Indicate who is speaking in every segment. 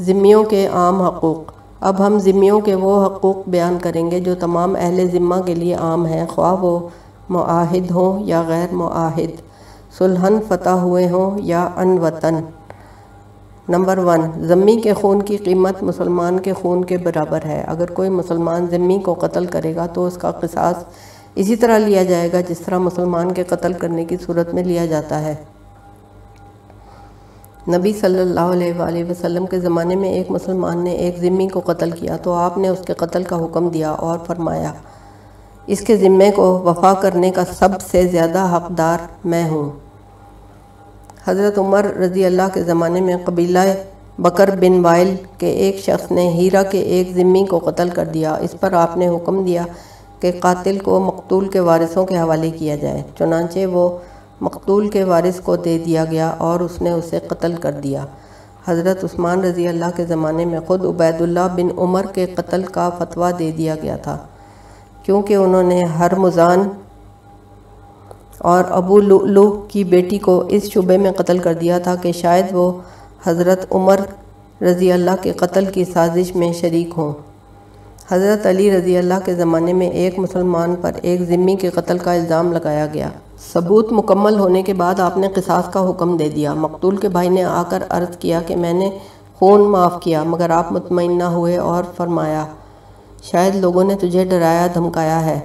Speaker 1: ذمیوں کے عام حقوق۔ اب ہم ذمیوں کے وہ حقوق بیان کریں گے جو تمام اہل ذمہ کے لیے عام ہیں، خواہ وہ معاہد ہوں یا غیر معاہد۔ سلحن فتح ہوئے ہوں یا ان وطن نمبر ون، ذمی کے خون کی قیمت مسلمان کے خون کے برابر ہے۔ اگر کوئی مسلمان ذمی کو قتل کرے گا تو اس کا قصاص اسی طرح لیا جائے گا جس طرح مسلمان کے قتل کرنے کی صورت میں لیا جاتا ہے۔ نبی صلی اللہ علیہ وآلہ وسلم کے زمانے میں ایک مسلمان نے ایک ذمی کو قتل کیا تو آپ نے اس کے قتل کا حکم دیا اور فرمایا، اس کے ذمے کو وفا کرنے کا سب سے زیادہ حقدار میں ہوں۔ حضرت عمر رضی اللہ کے زمانے میں قبیلہ بکر بن وائل کے ایک شخص نے ہیرا کے ایک ذمی کو قتل کر دیا۔ اس پر آپ نے حکم دیا کہ قاتل کو مقتول کے وارثوں کے حوالے کیا جائے، چنانچہ وہ مقتول کے وارث کو دے دیا گیا اور اس نے اسے قتل کر دیا۔ حضرت عثمان رضی اللہ کے زمانے میں خود عبید اللہ بن عمر کے قتل کا فتویٰ دے دیا گیا تھا۔ کیونکہ انہوں نے ہر مزان اور ابو لو کی بیٹی کو اس شبے میں قتل کر دیا تھا کہ شاید وہ حضرت عمر رضی اللہ کے قتل کی سازش میں شریک ہوں۔ حضرت علی رضی اللہ کے زمانے میں ایک مسلمان پر ایک ذمی کے قتل کا الزام لگایا گیا۔ ثبوت مکمل ہونے کے بعد آپ نے قصاص کا حکم دے دیا۔ مقتول کے بھائی نے آ کر عرض کیا کہ میں نے خون معاف کیا، مگر آپ مطمئن نہ ہوئے اور فرمایا، شاید لوگوں نے تجھے ڈرایا، دھمکایا ہے۔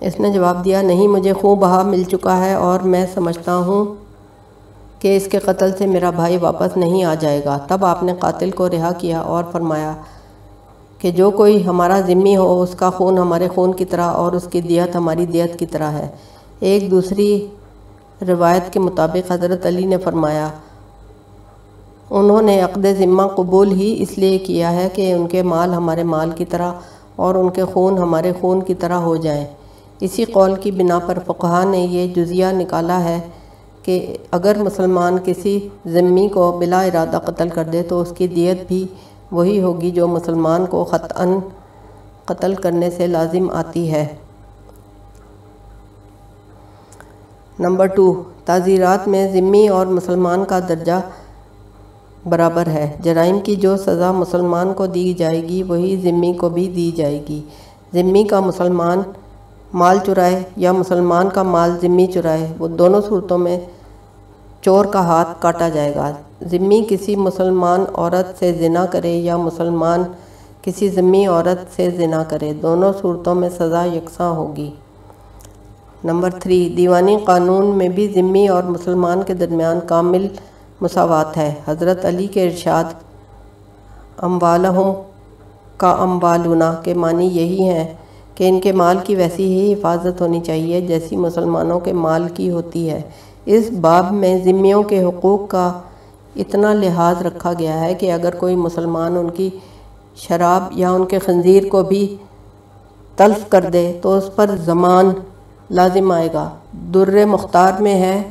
Speaker 1: اس نے جواب دیا، نہیں، مجھے خوں بہا مل چکا ہے اور میں سمجھتا ہوں کہ اس کے قتل سے میرا بھائی واپس نہیں آ جائے گا۔ تب آپ نے قاتل کو رہا کیا اور فرمایا کہ جو کوئی ہمارا ذمی ہو، اس کا خون ہمارے خون کی طرح اور اس کی دیت ہماری دیت کی طرح ہے۔ ایک دوسری روایت کے مطابق حضرت علی نے فرمایا، انہوں نے عقد ذمہ قبول ہی اس لیے کیا ہے کہ ان کے مال ہمارے مال کی طرح اور ان کے خون ہمارے خون کی طرح ہو جائیں۔ اسی قول کی بنا پر فقہ نے یہ جزیہ نکالا ہے کہ اگر مسلمان کسی ذمی کو بلا ارادہ قتل کر دے تو اس کی دیت بھی وہی ہوگی جو مسلمان کو خطاً قتل کرنے سے لازم آتی ہے۔ نمبر ٹو، تعزیرات میں ذمی اور مسلمان کا درجہ برابر ہے۔ جرائم کی جو سزا مسلمان کو دی جائے گی، وہی ذمی کو بھی دی جائے گی۔ ذمی کا مسلمان مال چرائے یا مسلمان کا مال ذمی چرائے، وہ دونوں صورتوں میں چور کا ہاتھ کاٹا جائے گا۔ ذمی کسی مسلمان عورت سے زنا کرے یا مسلمان کسی ذمی عورت سے زنا کرے، دونوں صورتوں میں سزا یکساں ہوگی۔ نمبر تھری، دیوانی قانون میں بھی ذمی اور مسلمان کے درمیان کامل مساوات ہے۔ حضرت علی کے ارشاد، اموالہم کا اموالنا کے معنی یہی ہیں کہ ان کے مال کی ویسی ہی حفاظت ہونی چاہیے جیسی مسلمانوں کے مال کی ہوتی ہے۔ اس باب میں ذمیوں کے حقوق کا اتنا لحاظ رکھا گیا ہے کہ اگر کوئی مسلمان ان کی شراب یا ان کے خنزیر کو بھی تلف کر دے تو اس پر زمان لازم آئے گا۔ در مختار میں ہے۔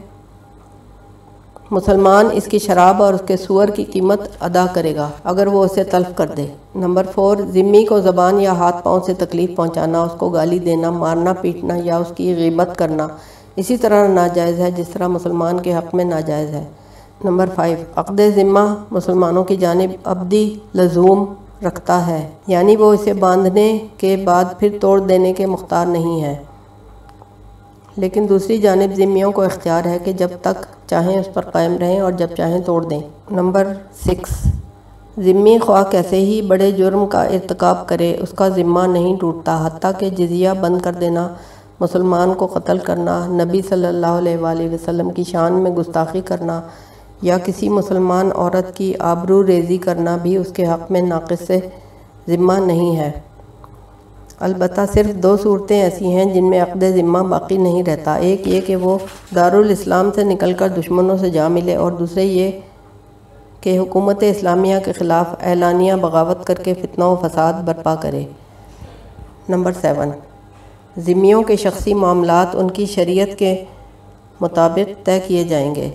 Speaker 1: مسلمان اس کی شراب اور اس کے سور کی قیمت ادا کرے گا اگر وہ اسے تلف کر دے۔ نمبر فور، ذمی کو زبان یا ہاتھ پاؤں سے تکلیف پہنچانا، اس کو گالی دینا، مارنا، پیٹنا یا اس کی غیبت کرنا۔ اسی طرح ناجائز ہے جس طرح مسلمان کے حق میں ناجائز ہے۔ نمبر فائیو، عقد ذمہ مسلمانوں کی جانب ابدی لزوم رکھتا ہے یعنی وہ اسے باندھنے کے بعد پھر توڑ دینے کے مختار نہیں ہے لیکن دوسری جانب ذمیوں کو اختیار ہے کہ جب تک چاہیں اس پر قائم رہیں اور جب چاہیں توڑ دیں۔ نمبر سکس، ذمی خواہ کیسے ہی بڑے جرم کا ارتکاب کرے، اس کا ذمہ نہیں ٹوٹتا، حتیٰ کہ جزیہ بند کر دینا، مسلمان کو قتل کرنا، نبی صلی اللہ علیہ وآلہ وسلم کی شان میں گستاخی کرنا یا کسی مسلمان عورت کی آبرو ریزی کرنا بھی اس کے حق میں ناقص سے ذمہ نہیں ہے۔ البتہ صرف دو صورتیں ایسی ہیں جن میں عقد ذمہ باقی نہیں رہتا۔ ایک یہ کہ وہ دارالاسلام سے نکل کر دشمنوں سے جا ملے اور دوسرے یہ کہ حکومت اسلامیہ کے خلاف اعلانیہ بغاوت کر کے فتنہ و فساد برپا کرے۔ Number seven. ذمیوں کے شخصی معاملات ان کی شریعت کے مطابق طے کیے جائیں گے۔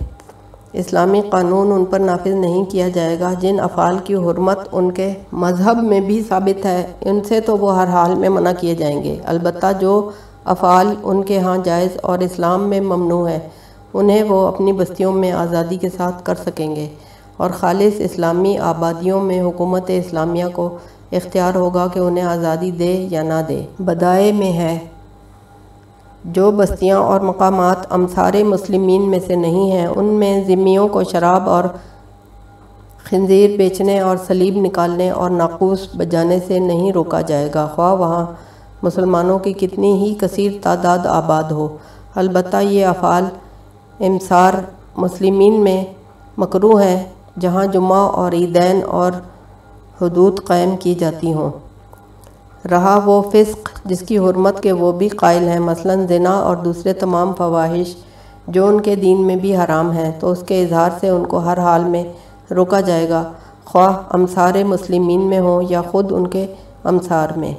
Speaker 1: اسلامی قانون ان پر نافذ نہیں کیا جائے گا۔ جن افعال کی حرمت ان کے مذہب میں بھی ثابت ہے، ان سے تو وہ ہر حال میں منع کیے جائیں گے۔ البتہ جو افعال ان کے ہاں جائز اور اسلام میں ممنوع ہے انہیں وہ اپنی بستیوں میں آزادی کے ساتھ کر سکیں گے۔ اور خالص اسلامی آبادیوں میں حکومت اسلامیہ کو اختیار ہوگا کہ انہیں آزادی دے یا نہ دے۔ بدائے میں ہے۔ جو بستیاں اور مقامات امثار مسلمین میں سے نہیں ہیں، ان میں ذمیوں کو شراب اور خنزیر بیچنے اور سلیب نکالنے اور ناقوس بجانے سے نہیں روکا جائے گا۔ خواہ وہاں مسلمانوں کی کتنی ہی کثیر تعداد آباد ہو۔ البتہ یہ افعال امسار مسلمین میں مکرو ہیں، جہاں جمعہ اور عیدین اور حدود قائم کی جاتی ہوں۔ رہا وہ فسق جس کی حرمت کے وہ بھی قائل ہیں، مثلا زنا اور دوسرے تمام فواہش جو ان کے دین میں بھی حرام ہیں، تو اس کے اظہار سے ان کو ہر حال میں روکا جائے گا۔ خواہ امثار مسلمین میں ہوں یا خود ان کے امثار میں۔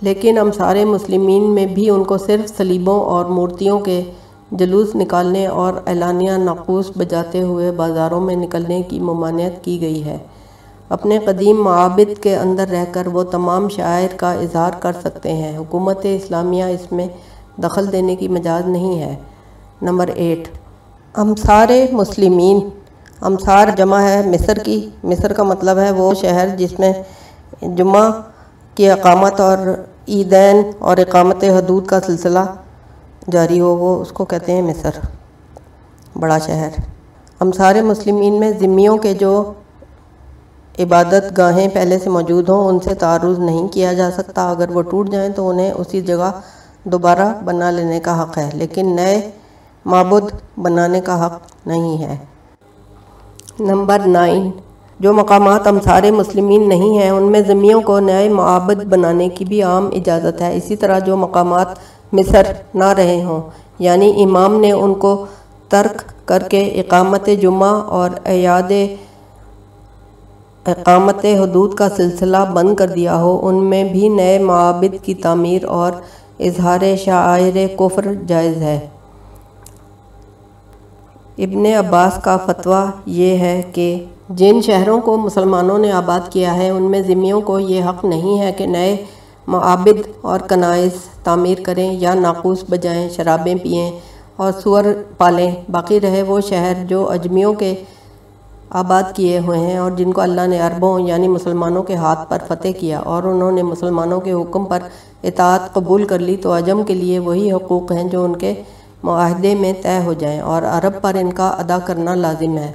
Speaker 1: لیکن امثار مسلمین میں بھی ان کو صرف سلیبوں اور مورتیوں کے جلوس نکالنے اور اعلانیہ ناقوس بجاتے ہوئے بازاروں میں نکلنے کی ممانعت کی گئی ہے۔ اپنے قدیم معابد کے اندر رہ کر وہ تمام شاعر کا اظہار کر سکتے ہیں۔ حکومت اسلامیہ اس میں دخل دینے کی مجاز نہیں ہے۔ نمبر ایٹ، امثار مسلمین۔ امثار جمع ہے مصر کی۔ مصر کا مطلب ہے وہ شہر جس میں جمعہ کی اقامت اور عیدین اور اقامت حدود کا سلسلہ جاری ہو، وہ اس کو کہتے ہیں مصر۔ بڑا شہر۔ امثار مسلمین میں ذمیوں کے جو عبادت گاہیں پہلے سے موجود ہوں، ان سے تعارض نہیں کیا جا سکتا۔ اگر وہ ٹوٹ جائیں تو انہیں اسی جگہ دوبارہ بنا لینے کا حق ہے، لیکن نئے معبد بنانے کا حق نہیں ہے۔ نمبر نائن، جو مقامات امثار مسلمین نہیں ہیں، ان میں ذمیوں کو نئے معابد بنانے کی بھی عام اجازت ہے۔ اسی طرح جو مقامات مصر نہ رہے ہوں یعنی امام نے ان کو ترک کر کے اقامت جمعہ اور ایاد اقامت حدود کا سلسلہ بند کر دیا ہو، ان میں بھی نئے معابد کی تعمیر اور اظہار شاعر کفر جائز ہے۔ ابن عباس کا فتویٰ یہ ہے کہ جن شہروں کو مسلمانوں نے آباد کیا ہے، ان میں ذمیوں کو یہ حق نہیں ہے کہ نئے معابد اور کنائز تعمیر کریں یا ناقوس بجائیں شرابیں پئیں اور سور پالیں۔ باقی رہے وہ شہر جو اجمیوں کے آباد کیے ہوئے ہیں اور جن کو اللہ نے عربوں یعنی مسلمانوں کے ہاتھ پر فتح کیا اور انہوں نے مسلمانوں کے حکم پر اطاعت قبول کر لی تو عجم کے لیے وہی حقوق ہیں جو ان کے معاہدے میں طے ہو جائیں اور عرب پر ان کا ادا کرنا لازم ہے۔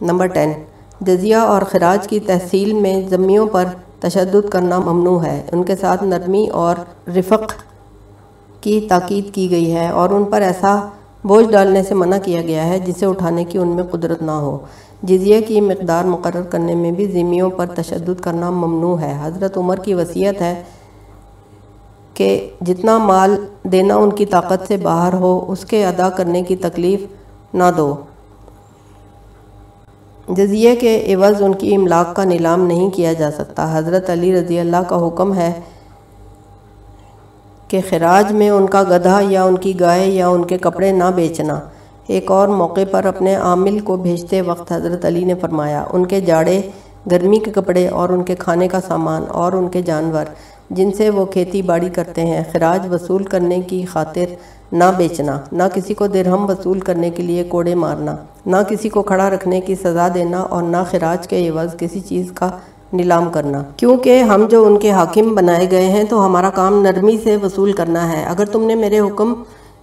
Speaker 1: نمبر ٹین، جزیہ اور خراج کی تحصیل میں ضمیوں پر تشدد کرنا ممنوع ہے۔ ان کے ساتھ نرمی اور رفق کی تاکید کی گئی ہے اور ان پر ایسا بوجھ ڈالنے سے منع کیا گیا ہے جسے اٹھانے کی ان میں قدرت نہ ہو۔ جزیہ کی مقدار مقرر کرنے میں بھی ذمیوں پر تشدد کرنا ممنوع ہے۔ حضرت عمر کی وصیت ہے کہ جتنا مال دینا ان کی طاقت سے باہر ہو، اس کے ادا کرنے کی تکلیف نہ دو۔ جزیہ کے عوض ان کی املاک کا نیلام نہیں کیا جا سکتا۔ حضرت علی رضی اللہ کا حکم ہے کہ خراج میں ان کا گدھا یا ان کی گائے یا ان کے کپڑے نہ بیچنا۔ ایک اور موقع پر اپنے عامل کو بھیجتے وقت حضرت علی نے فرمایا، ان کے جاڑے، گرمی کے کپڑے اور ان کے کھانے کا سامان اور ان کے جانور، جن سے وہ کھیتی باڑی کرتے ہیں، خراج وصول کرنے کی خاطر نہ بیچنا، نہ کسی کو درہم وصول کرنے کے لیے کوڑے مارنا، نہ کسی کو کھڑا رکھنے کی سزا دینا اور نہ خراج کے عوض کسی چیز کا نیلام کرنا۔ کیونکہ ہم جو ان کے حاکم بنائے گئے ہیں تو ہمارا کام نرمی سے وصول کرنا ہے۔ اگر تم نے میرے حکم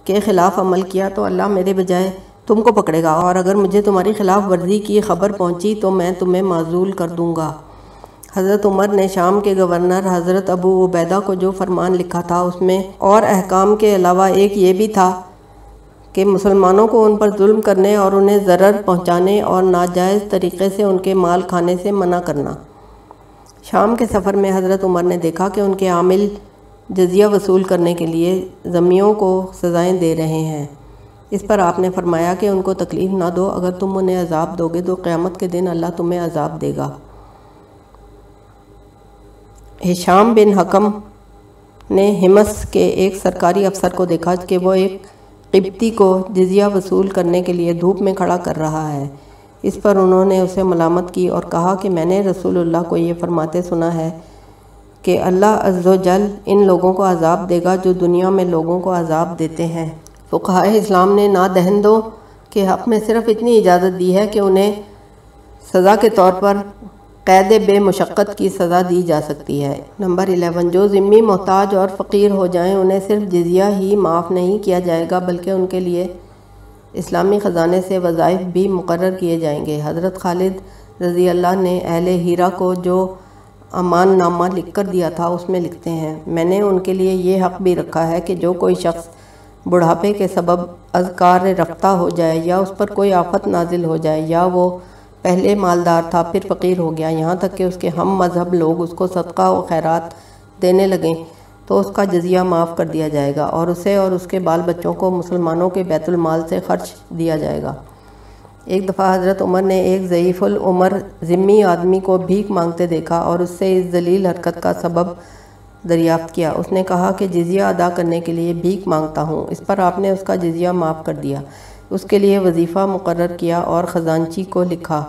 Speaker 1: کے خلاف عمل کیا تو اللہ میرے بجائے تم کو پکڑے گا۔ اور اگر مجھے تمہاری خلاف ورزی کی خبر پہنچی تو میں تمہیں معذول کر دوں گا۔ حضرت عمر نے شام کے گورنر حضرت ابو عبیدہ کو جو فرمان لکھا تھا، اس میں اور احکام کے علاوہ ایک یہ بھی تھا کہ مسلمانوں کو ان پر ظلم کرنے اور انہیں ضرر پہنچانے اور ناجائز طریقے سے ان کے مال کھانے سے منع کرنا۔ شام کے سفر میں حضرت عمر نے دیکھا کہ ان کے عامل جزیہ وصول کرنے کے لیے زمیوں کو سزائیں دے رہے ہیں۔ اس پر آپ نے فرمایا کہ ان کو تکلیف نہ دو، اگر تم انہیں عذاب دو گے تو قیامت کے دن اللہ تمہیں عذاب دے گا۔ ہشام بن حکم نے ہمس کے ایک سرکاری افسر کو دیکھا کہ وہ ایک قبطی کو جزیہ وصول کرنے کے لیے دھوپ میں کھڑا کر رہا ہے۔ اس پر انہوں نے اسے ملامت کی اور کہا کہ میں نے رسول اللہ کو یہ فرماتے سنا ہے کہ اللہ عز و جل ان لوگوں کو عذاب دے گا جو دنیا میں لوگوں کو عذاب دیتے ہیں۔ فقہ اسلام نے نادہندوں کے حق میں صرف اتنی اجازت دی ہے کہ انہیں سزا کے طور پر قید بے مشقت کی سزا دی جا سکتی ہے۔ نمبر 11 جو ذمی محتاج اور فقیر ہو جائیں، انہیں صرف جزیہ ہی معاف نہیں کیا جائے گا، بلکہ ان کے لیے اسلامی خزانے سے وظائف بھی مقرر کیے جائیں گے۔ حضرت خالد رضی اللہ نے اہل ہیرا کو جو امان نامہ لکھ کر دیا تھا، اس میں لکھتے ہیں، میں نے ان کے لیے یہ حق بھی رکھا ہے کہ جو کوئی شخص بڑھاپے کے سبب اذکار رفتہ ہو جائے یا اس پر کوئی آفت نازل ہو جائے یا وہ پہلے مالدار تھا، پھر فقیر ہو گیا، یہاں تک کہ اس کے ہم مذہب لوگ اس کو صدقہ و خیرات دینے لگیں تو اس کا جزیہ معاف کر دیا جائے گا اور اسے اور اس کے بال بچوں کو مسلمانوں کے بیت المال سے خرچ دیا جائے گا۔ ایک دفعہ حضرت عمر نے ایک ضعیف العمر ذمی آدمی کو بھیک مانگتے دیکھا اور اس سے اس ذلیل حرکت کا سبب دریافت کیا۔ اس نے کہا کہ جزیہ ادا کرنے کے لیے بھیک مانگتا ہوں، اس پر آپ نے اس کا جزیہ معاف کر دیا۔ اس کے لیے وظیفہ مقرر کیا اور خزانچی کو لکھا،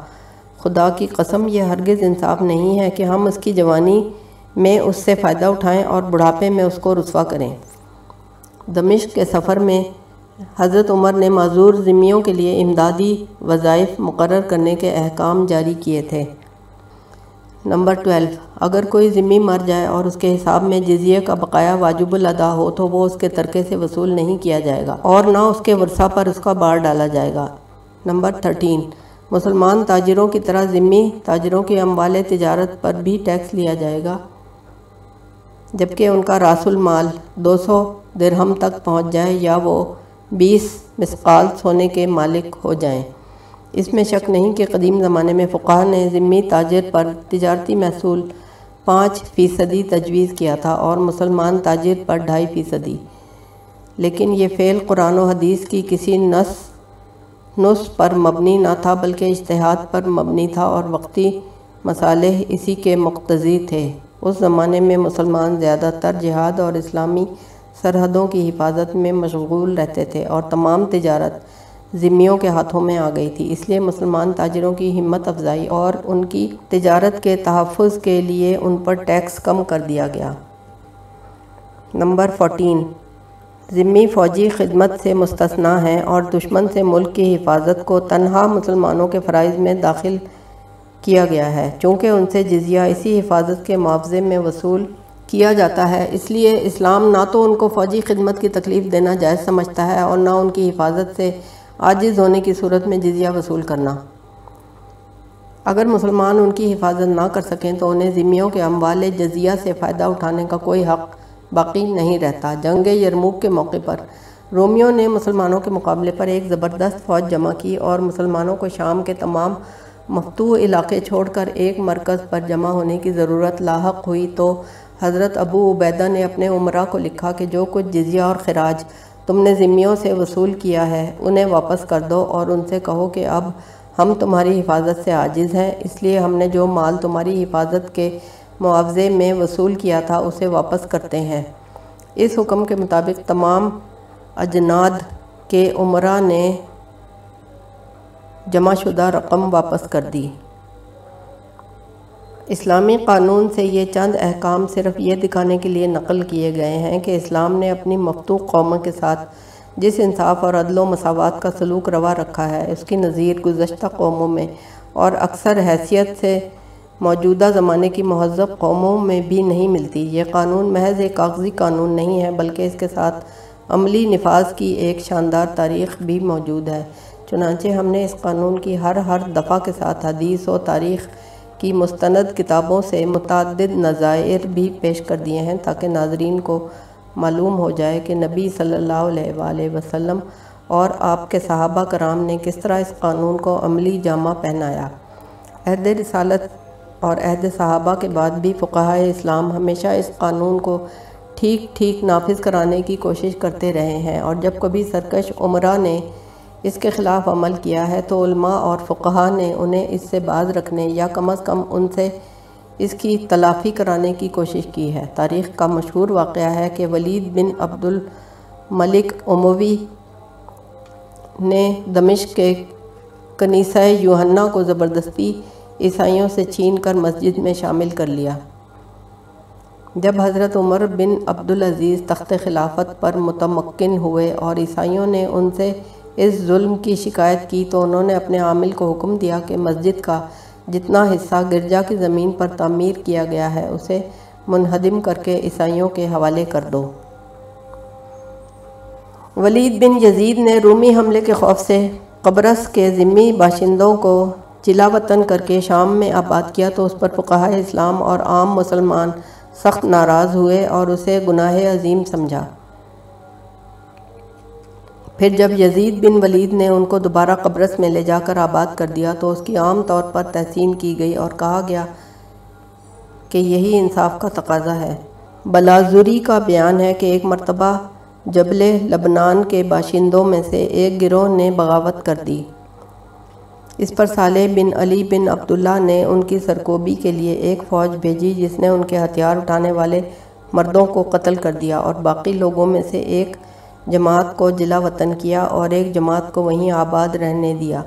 Speaker 1: خدا کی قسم، یہ ہرگز انصاف نہیں ہے کہ ہم اس کی جوانی میں اس سے فائدہ اٹھائیں اور بڑھاپے میں اس کو رسوا کریں۔ دمشق کے سفر میں حضرت عمر نے معذور ذمیوں کے لیے امدادی وظائف مقرر کرنے کے احکام جاری کیے تھے۔ نمبر ٹویلو، اگر کوئی ذمی مر جائے اور اس کے حساب میں جزیہ کا بقایا واجب الادا ہو تو وہ اس کے ترکے سے وصول نہیں کیا جائے گا اور نہ اس کے ورثہ پر اس کا بار ڈالا جائے گا۔ نمبر تھرٹین، مسلمان تاجروں کی طرح ذمی تاجروں کی اموال تجارت پر بھی ٹیکس لیا جائے گا۔ جبکہ ان کا راس المال دو سو درہم تک پہنچ جائے یا وہ بیس مسقال سونے کے مالک ہو جائیں۔ اس میں شک نہیں کہ قدیم زمانے میں فقہ نے ذمی تاجر پر تجارتی محصول پانچ فیصدی تجویز کیا تھا اور مسلمان تاجر پر ڈھائی فیصدی۔ لیکن یہ فعل قرآن و حدیث کی کسی نس نس پر مبنی نہ تھا بلکہ اشتہاد پر مبنی تھا اور وقتی مسالح اسی کے مقتضی تھے۔ اس زمانے میں مسلمان زیادہ تر جہاد اور اسلامی سرحدوں کی حفاظت میں مشغول رہتے تھے اور تمام تجارت ذمیوں کے ہاتھوں میں آ گئی تھی۔ اس لیے مسلمان تاجروں کی ہمت افزائی اور ان کی تجارت کے تحفظ کے لیے ان پر ٹیکس کم کر دیا گیا۔ نمبر فورٹین ذمی فوجی خدمت سے مستثنا ہیں اور دشمن سے ملک کی حفاظت کو تنہا مسلمانوں کے فرائض میں داخل کیا گیا ہے۔ چونکہ ان سے جزیہ اسی حفاظت کے معاوضے میں وصول کیا جاتا ہے، اس لیے اسلام نہ تو ان کو فوجی خدمت کی تکلیف دینا جائز سمجھتا ہے اور نہ ان کی حفاظت سے عاجز ہونے کی صورت میں جزیہ وصول کرنا۔ اگر مسلمان ان کی حفاظت نہ کر سکیں تو انہیں ذمیوں کے اموال جزیہ سے فائدہ اٹھانے کا کوئی حق باقی نہیں رہتا۔ جنگ یرموک کے موقع پر رومیوں نے مسلمانوں کے مقابلے پر ایک زبردست فوج جمع کی اور مسلمانوں کو شام کے تمام مفتوح علاقے چھوڑ کر ایک مرکز پر جمع ہونے کی ضرورت لاحق ہوئی تو حضرت ابو عبیدہ نے اپنے عمرہ کو لکھا کہ جو کچھ جزیہ اور خراج تم نے ذمیوں سے وصول کیا ہے، انہیں واپس کر دو اور ان سے کہو کہ اب ہم تمہاری حفاظت سے عاجز ہیں۔ اس لیے ہم نے جو مال تمہاری حفاظت کے معاوضے میں وصول کیا تھا، اسے واپس کرتے ہیں۔ اس حکم کے مطابق تمام اجناد کے عمرہ نے جمع شدہ رقم واپس کر دی۔ اسلامی قانون سے یہ چند احکام صرف یہ دکھانے کے لیے نقل کیے گئے ہیں کہ اسلام نے اپنی مفتوح قوموں کے ساتھ جس انصاف اور عدل و مساوات کا سلوک روا رکھا ہے، اس کی نظیر گزشتہ قوموں میں اور اکثر حیثیت سے موجودہ زمانے کی مہذب قوموں میں بھی نہیں ملتی۔ یہ قانون محض ایک کاغذی قانون نہیں ہے، بلکہ اس کے ساتھ عملی نفاذ کی ایک شاندار تاریخ بھی موجود ہے۔ چنانچہ ہم نے اس قانون کی ہر ہر دفعہ کے ساتھ حدیث و تاریخ کی مستند کتابوں سے متعدد نظائر بھی پیش کر دیے ہیں تاکہ ناظرین کو معلوم ہو جائے کہ نبی صلی اللہ علیہ وآلہ وسلم اور آپ کے صحابہ کرام نے کس طرح اس قانون کو عملی جامع پہنایا۔ عہد رسالت اور عہد صحابہ کے بعد بھی فقہ اسلام ہمیشہ اس قانون کو ٹھیک ٹھیک نافذ کرانے کی کوشش کرتے رہے ہیں اور جب کبھی سرکش عمرہ نے اس کے خلاف عمل کیا ہے تو علماء اور فقہا نے انہیں اس سے باز رکھنے یا کم از کم ان سے اس کی تلافی کرانے کی کوشش کی ہے۔ تاریخ کا مشہور واقعہ ہے کہ ولید بن عبد الملک عموی نے دمشق کے کنیسہ یوہنہ کو زبردستی عیسائیوں سے چھین کر مسجد میں شامل کر لیا۔ جب حضرت عمر بن عبدالعزیز تخت خلافت پر متمکن ہوئے اور عیسائیوں نے ان سے اس ظلم کی شکایت کی تو انہوں نے اپنے عامل کو حکم دیا کہ مسجد کا جتنا حصہ گرجا کی زمین پر تعمیر کیا گیا ہے، اسے منہدم کر کے عیسائیوں کے حوالے کر دو۔ ولید بن یزید نے رومی حملے کے خوف سے قبرص کے ذمی باشندوں کو چلا وطن کر کے شام میں آباد کیا تو اس پر فقہ اسلام اور عام مسلمان سخت ناراض ہوئے اور اسے گناہ عظیم سمجھا۔ پھر جب یزید بن ولید نے ان کو دوبارہ قبرص میں لے جا کر آباد کر دیا تو اس کی عام طور پر تحسین کی گئی اور کہا گیا کہ یہی انصاف کا تقاضا ہے۔ بلازوری کا بیان ہے کہ ایک مرتبہ جبل لبنان کے باشندوں میں سے ایک گروہ نے بغاوت کر دی۔ اس پر صالح بن علی بن عبداللہ نے ان کی سرکوبی کے لیے ایک فوج بھیجی جس نے ان کے ہتھیار اٹھانے والے مردوں کو قتل کر دیا اور باقی لوگوں میں سے ایک جماعت کو جلا وطن کیا اور ایک جماعت کو وہیں آباد رہنے دیا۔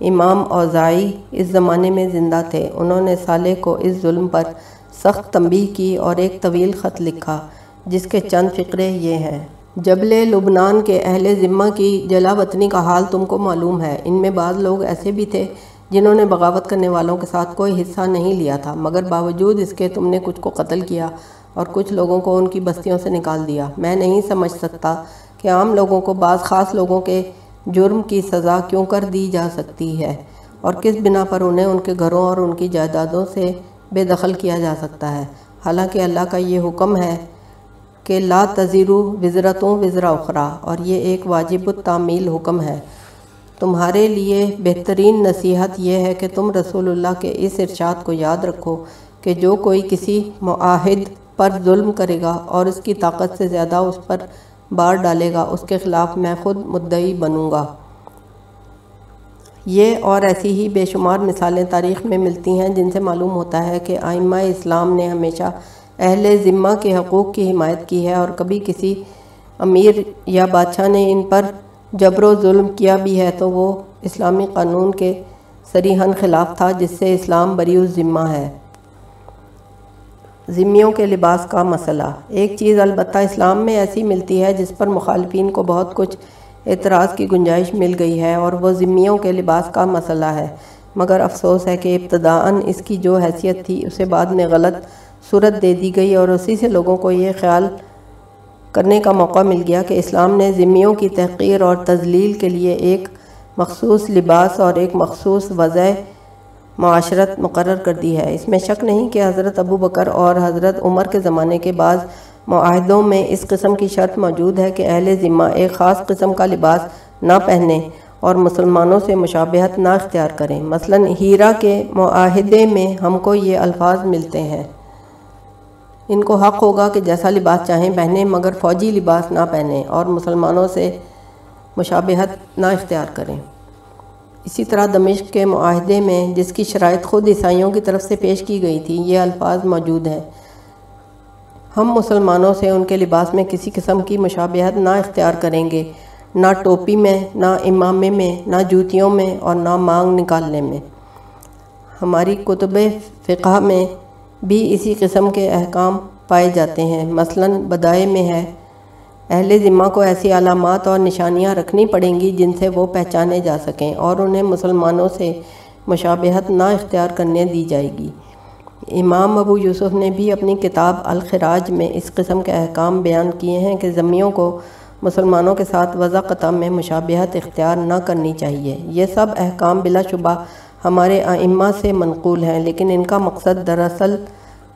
Speaker 1: امام اوزائی اس زمانے میں زندہ تھے۔ انہوں نے صالح کو اس ظلم پر سخت تنبیہ کی اور ایک طویل خط لکھا، جس کے چند فقرے یہ ہیں۔ جبل لبنان کے اہل ذمہ کی جلا وطنی کا حال تم کو معلوم ہے، ان میں بعض لوگ ایسے بھی تھے جنہوں نے بغاوت کرنے والوں کے ساتھ کوئی حصہ نہیں لیا تھا، مگر باوجود اس کے تم نے کچھ کو قتل کیا اور کچھ لوگوں کو ان کی بستیوں سے نکال دیا۔ میں نہیں سمجھ سکتا کہ عام لوگوں کو بعض خاص لوگوں کے جرم کی سزا کیوں کر دی جا سکتی ہے اور کس بنا پر انہیں ان کے گھروں اور ان کی جائیدادوں سے بے دخل کیا جا سکتا ہے؟ حالانکہ اللہ کا یہ حکم ہے کہ لا تذیرو وزرتوں وزرا اخرا اور یہ ایک واجب التعمیل حکم ہے۔ تمہارے لیے بہترین نصیحت یہ ہے کہ تم رسول اللہ کے اس ارشاد کو یاد رکھو کہ جو کوئی کسی معاہد پر ظلم کرے گا اور اس کی طاقت سے زیادہ اس پر بار ڈالے گا، اس کے خلاف میں خود مدعی بنوں گا۔ یہ اور ایسی ہی بے شمار مثالیں تاریخ میں ملتی ہیں جن سے معلوم ہوتا ہے کہ آئمہ اسلام نے ہمیشہ اہل ذمہ کے حقوق کی حمایت کی ہے اور کبھی کسی امیر یا بادشاہ نے ان پر جبر و ظلم کیا بھی ہے تو وہ اسلامی قانون کے سریحن خلاف تھا جس سے اسلام بری ذمہ ہے۔ ذمیوں کے لباس کا مسئلہ۔ ایک چیز البتہ اسلام میں ایسی ملتی ہے جس پر مخالفین کو بہت کچھ اعتراض کی گنجائش مل گئی ہے اور وہ ذمیوں کے لباس کا مسئلہ ہے۔ مگر افسوس ہے کہ ابتداً اس کی جو حیثیت تھی اسے بعد میں غلط صورت دے دی گئی اور اسی سے لوگوں کو یہ خیال کرنے کا موقع مل گیا کہ اسلام نے ذمیوں کی تحقیر اور تزلیل کے لیے ایک مخصوص لباس اور ایک مخصوص وضع معاشرت مقرر کر دی ہے۔ اس میں شک نہیں کہ حضرت ابو بکر اور حضرت عمر کے زمانے کے بعض معاہدوں میں اس قسم کی شرط موجود ہے کہ اہل ذمہ ایک خاص قسم کا لباس نہ پہنے اور مسلمانوں سے مشابہت نہ اختیار کریں۔ مثلا ہیرا کے معاہدے میں ہم کو یہ الفاظ ملتے ہیں۔ ان کو حق ہوگا کہ جیسا لباس چاہیں پہنیں، مگر فوجی لباس نہ پہنیں اور مسلمانوں سے مشابہت نہ اختیار کریں۔ اسی طرح دمشق کے معاہدے میں جس کی شرائط خود عیسائیوں کی طرف سے پیش کی گئی تھی، یہ الفاظ موجود ہیں۔ ہم مسلمانوں سے ان کے لباس میں کسی قسم کی مشابہت نہ اختیار کریں گے، نہ ٹوپی میں، نہ امامے میں، نہ جوتیوں میں اور نہ مانگ نکالنے میں۔ ہماری کتب فقہ میں بھی اسی قسم کے احکام پائے جاتے ہیں۔ مثلا، بدائے میں ہے۔ اہل ذمہ کو ایسی علامات اور نشانیاں رکھنی پڑیں گی جن سے وہ پہچانے جا سکیں اور انہیں مسلمانوں سے مشابہت نہ اختیار کرنے دی جائے گی۔ امام ابو یوسف نے بھی اپنی کتاب الخراج میں اس قسم کے احکام بیان کیے ہیں کہ ضمیوں کو مسلمانوں کے ساتھ وضع قطم میں مشابہت اختیار نہ کرنی چاہیے۔ یہ سب احکام بلا شبہ ہمارے ائمہ سے منقول ہیں، لیکن ان کا مقصد دراصل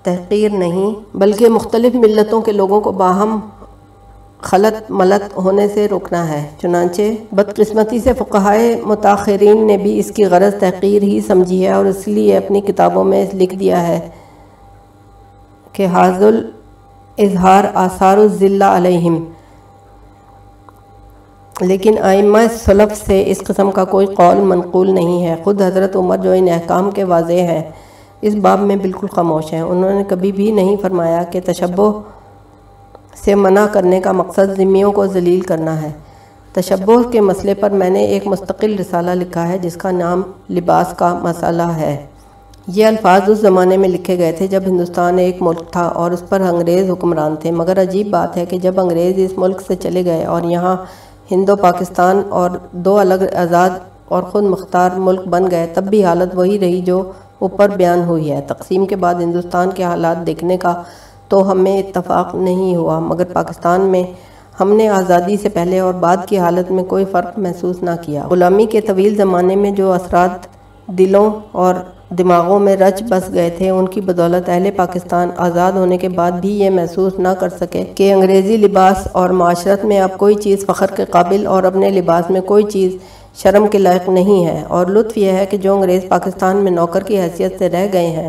Speaker 1: تحقیر نہیں، بلکہ مختلف ملتوں کے لوگوں کو باہم خلط ملت ہونے سے روکنا ہے۔ چنانچہ بدقسمتی سے فقہائے متاخرین نے بھی اس کی غرض تحقیر ہی سمجھی ہے اور اس لیے اپنی کتابوں میں لکھ دیا ہے کہ حاضل اظہار آثار الزلہ علیہم۔ لیکن آئمہ صلف سے اس قسم کا کوئی قول منقول نہیں ہے۔ خود حضرت عمر جو ان احکام کے واضح ہیں، اس باب میں بالکل خاموش ہیں۔ انہوں نے کبھی بھی نہیں فرمایا کہ تشبہ سے منع کرنے کا مقصد ذمیوں کو ذلیل کرنا ہے۔ تشبہ کے مسئلے پر میں نے ایک مستقل رسالہ لکھا ہے جس کا نام لباس کا مسئلہ ہے۔ یہ الفاظ اس زمانے میں لکھے گئے تھے جب ہندوستان ایک ملک تھا اور اس پر انگریز حکمران تھے۔ مگر عجیب بات ہے کہ جب انگریز اس ملک سے چلے گئے اور یہاں ہندو پاکستان اور دو الگ آزاد اور خود مختار ملک بن گئے، تب بھی حالت وہی رہی جو اوپر بیان ہوئی ہے۔ تقسیم کے بعد ہندوستان کے حالات دیکھنے کا تو ہمیں اتفاق نہیں ہوا، مگر پاکستان میں ہم نے آزادی سے پہلے اور بعد کی حالت میں کوئی فرق محسوس نہ کیا۔ غلامی کے طویل زمانے میں جو اثرات دلوں اور دماغوں میں رچ بس گئے تھے، ان کی بدولت اہل پاکستان آزاد ہونے کے بعد بھی یہ محسوس نہ کر سکے کہ انگریزی لباس اور معاشرت میں اب کوئی چیز فخر کے قابل اور اپنے لباس میں کوئی چیز شرم کے لائق نہیں ہے۔ اور لطف یہ ہے کہ جو انگریز پاکستان میں نوکر کی حیثیت سے رہ گئے ہیں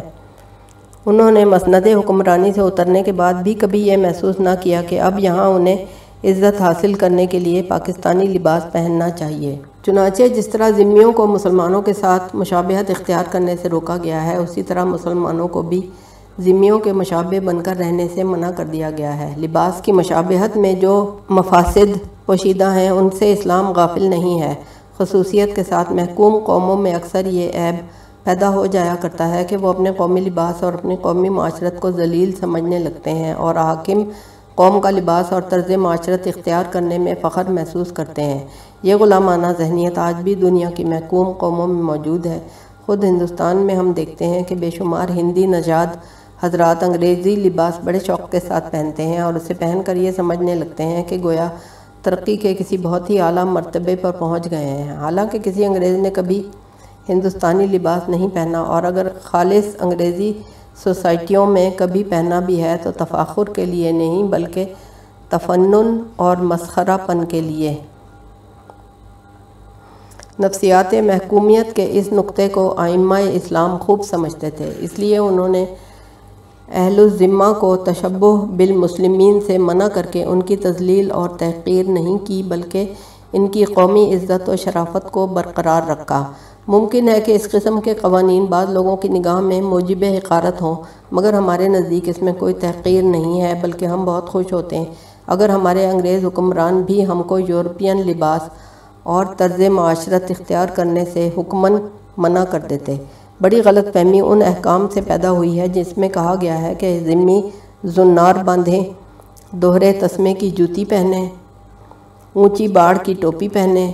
Speaker 1: انہوں نے مسند حکمرانی سے اترنے کے بعد بھی کبھی یہ محسوس نہ کیا کہ اب یہاں انہیں عزت حاصل کرنے کے لیے پاکستانی لباس پہننا چاہیے۔ چنانچہ جس طرح ذمیوں کو مسلمانوں کے ساتھ مشابہت اختیار کرنے سے روکا گیا ہے، اسی طرح مسلمانوں کو بھی ذمیوں کے مشابہ بن کر رہنے سے منع کر دیا گیا ہے۔ لباس کی مشابہت میں جو مفاسد پوشیدہ ہیں، ان سے اسلام غافل نہیں ہے۔ خصوصیت کے ساتھ محکوم قوموں میں اکثر یہ عیب پیدا ہو جایا کرتا ہے کہ وہ اپنے قومی لباس اور اپنی قومی معاشرت کو ذلیل سمجھنے لگتے ہیں اور حاکم قوم کا لباس اور طرز معاشرت اختیار کرنے میں فخر محسوس کرتے ہیں۔ یہ غلامانہ ذہنیت آج بھی دنیا کی محکوم قوموں میں موجود ہے۔ خود ہندوستان میں ہم دیکھتے ہیں کہ بے شمار ہندی نژاد حضرات انگریزی لباس بڑے شوق کے ساتھ پہنتے ہیں اور اسے پہن کر یہ سمجھنے لگتے ہیں کہ گویا ترقی کے کسی بہت ہی اعلیٰ مرتبے پر پہنچ گئے ہیں۔ حالانکہ کسی انگریز نے کبھی ہندوستانی لباس نہیں پہنا۔ اور اگر خالص انگریزی سوسائٹیوں میں کبھی پہنا بھی ہے تو تفاخر کے لیے نہیں، بلکہ تفنن اور مسخرہ پن کے لیے۔ نفسیات محکومیت کے اس نقطے کو آئمہ اسلام خوب سمجھتے تھے۔ اس لیے انہوں نے اہل الذمہ کو تشبہ بالمسلمین سے منع کر کے ان کی تزلیل اور تحقیر نہیں کی، بلکہ ان کی قومی عزت و شرافت کو برقرار رکھا۔ ممکن ہے کہ اس قسم کے قوانین بعض لوگوں کی نگاہ میں موجب حقارت ہوں، مگر ہمارے نزدیک اس میں کوئی تحقیر نہیں ہے، بلکہ ہم بہت خوش ہوتے ہیں۔ اگر ہمارے انگریز حکمران بھی ہم کو یورپین لباس اور طرز معاشرت اختیار کرنے سے حکمن منع کر دیتے۔ بڑی غلط فہمی ان احکام سے پیدا ہوئی ہے، جس میں کہا گیا ہے کہ ذمی زنار باندھیں دوہرے تسمے کی جوتی پہنیں اونچی باڑ کی ٹوپی پہنیں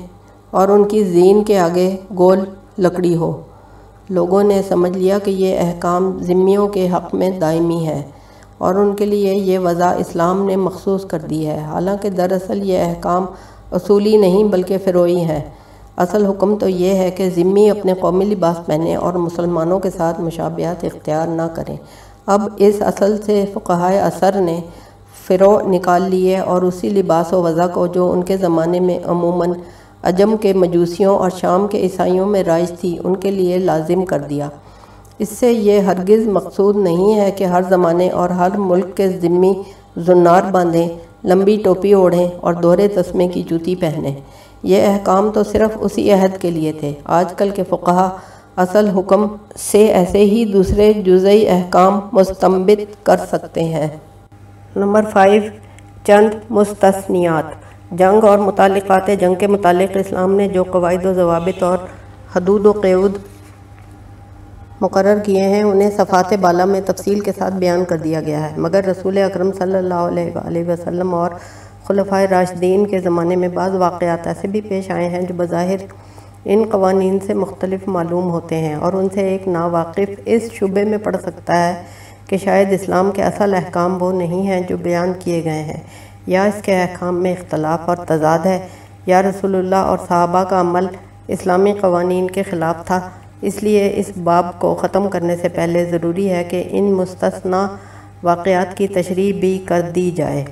Speaker 1: اور ان کی زین کے آگے گول لکڑی ہو۔ لوگوں نے سمجھ لیا کہ یہ احکام ذمیوں کے حق میں دائمی ہے اور ان کے لیے یہ وضع اسلام نے مخصوص کر دی ہے۔ حالانکہ دراصل یہ احکام اصولی نہیں بلکہ فروئی ہیں۔ اصل حکم تو یہ ہے کہ ذمی اپنے قومی لباس پہنے اور مسلمانوں کے ساتھ مشابہت اختیار نہ کریں۔ اب اس اصل سے فقہائے اثر نے فرو نکال لیے اور اسی لباس و وضع کو جو ان کے زمانے میں عموماً عجم کے مجوسیوں اور شام کے عیسائیوں میں رائج تھی، ان کے لیے لازم کر دیا۔ اس سے یہ ہرگز مقصود نہیں ہے کہ ہر زمانے اور ہر ملک کے ذمی زنار باندھیں، لمبی ٹوپی اوڑھیں اور دوہرے تسمے کی جوتی پہنیں۔ یہ احکام تو صرف اسی عہد کے لیے تھے۔ آج کل کے فقہا اصل حکم سے ایسے ہی دوسرے جزئی احکام مستمبت کر سکتے ہیں۔ نمبر فائیو، چند مستثنیات۔ جنگ اور متعلقات جنگ کے متعلق اسلام نے جو قواعد و ضوابط اور حدود و قیود مقرر کیے ہیں، انہیں صفات بالا میں تفصیل کے ساتھ بیان کر دیا گیا ہے۔ مگر رسول اکرم صلی اللہ علیہ وآلہ وسلم اور خلفۂ راشدین کے زمانے میں بعض واقعات ایسے بھی پیش آئے ہیں جو بظاہر ان قوانین سے مختلف معلوم ہوتے ہیں اور ان سے ایک ناواقف اس شبے میں پڑ سکتا ہے کہ شاید اسلام کے اصل احکام وہ نہیں ہیں جو بیان کیے گئے ہیں۔ یا اس کے احکام میں اختلاف اور تضاد ہے۔ یا رسول اللہ اور صحابہ کا عمل اسلامی قوانین کے خلاف تھا، اس لیے اس باب کو ختم کرنے سے پہلے ضروری ہے کہ ان مستثنا واقعات کی تشریح بھی کر دی جائے۔